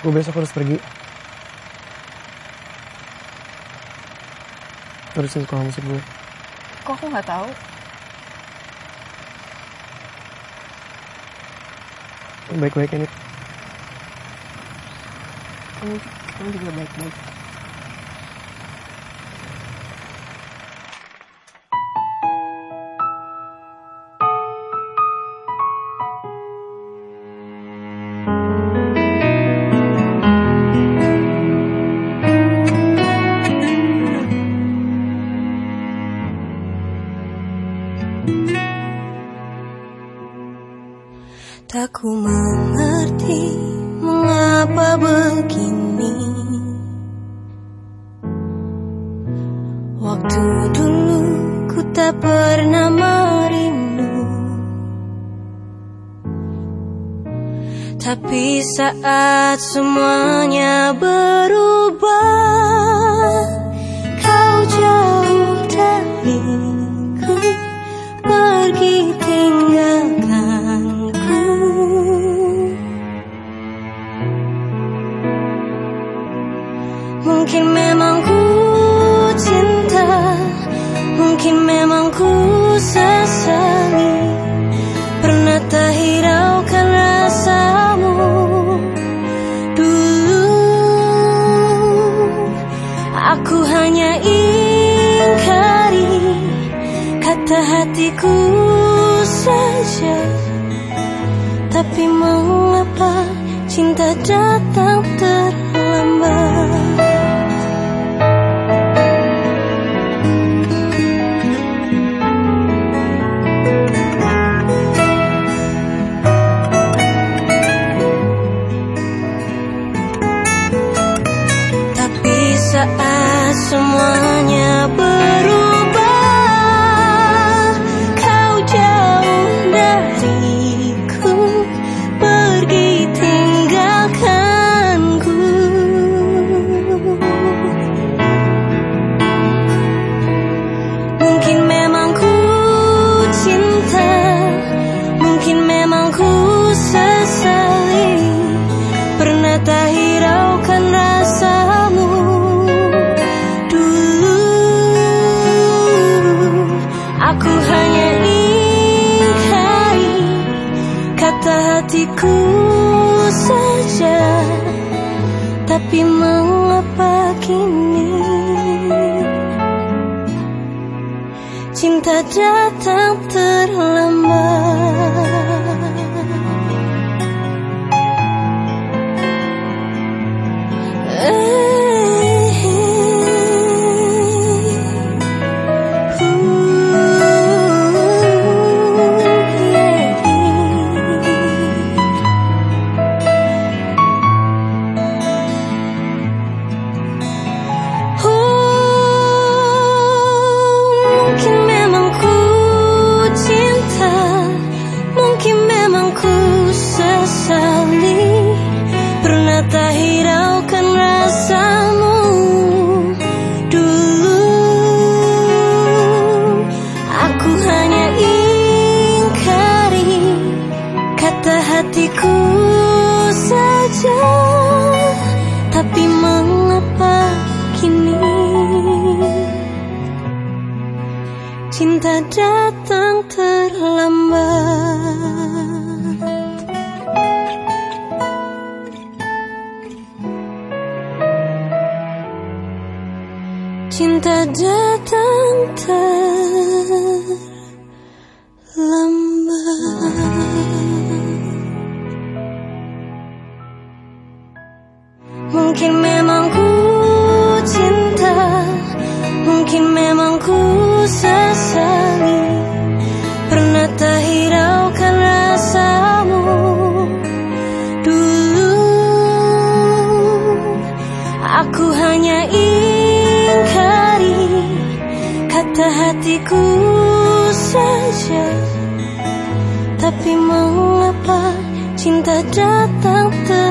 Gue besok harus pergi. Terusin sekolah musik gue. Kok aku nggak tahu? Baik-baik ini. Kamu, kamu juga baik-baik. Tak ku mengerti mengapa begini. Waktu dulu ku tak pernah merindu. Tapi saat semuanya berubah Kau jauh Mungkin memang ku cinta Mungkin memang ku sesali Pernah tak hiraukan rasamu Dulu? Aku hanya ingkari Kata hatiku saja. Tapi mengapa cinta datang terlambat saat semuanya berubah Hatiku saja Tapi mengapa kini? Cinta datang terlambat hatiku saja Tapi mengapa kini? Cinta datang terlambat. Cinta datang terlambat Mungkin memang ku cinta Mungkin memang ku sesali Pernah tak hiraukan rasamu Dulu? Aku hanya ingkari Kata hatiku saja. Tapi mengapa cinta datang terlambat